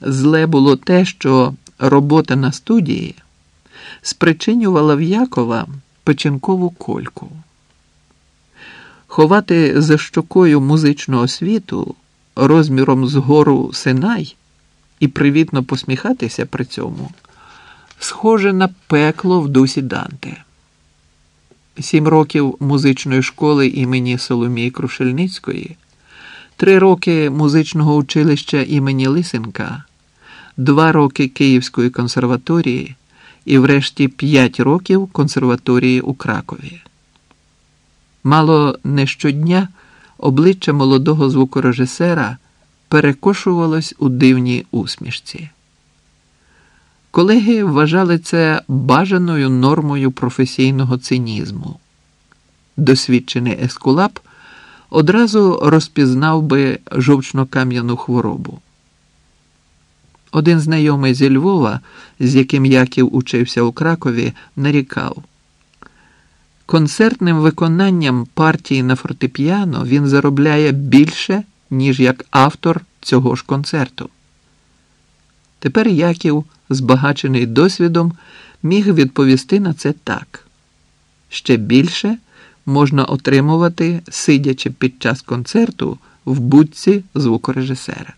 Зле було те, що робота на студії спричинювала в Якова печінкову кольку. Ховати за щокою музичну освіту розміром з гору Синай і привітно посміхатися при цьому схоже на пекло в дусі Данте. Сім років музичної школи імені Соломії Крушельницької, три роки музичного училища імені Лисенка, два роки Київської консерваторії і, врешті, п'ять років консерваторії у Кракові. Мало не щодня обличчя молодого звукорежисера перекошувалось у дивній усмішці. Колеги вважали це бажаною нормою професійного цинізму. Досвідчений ескулап одразу розпізнав би жовчно-кам'яну хворобу. Один знайомий зі Львова, з яким Яків учився у Кракові, нарікав. Концертним виконанням партії на фортепіано він заробляє більше, ніж як автор цього ж концерту. Тепер Яків, збагачений досвідом, міг відповісти на це так: ще більше можна отримувати, сидячи під час концерту в будці звукорежисера.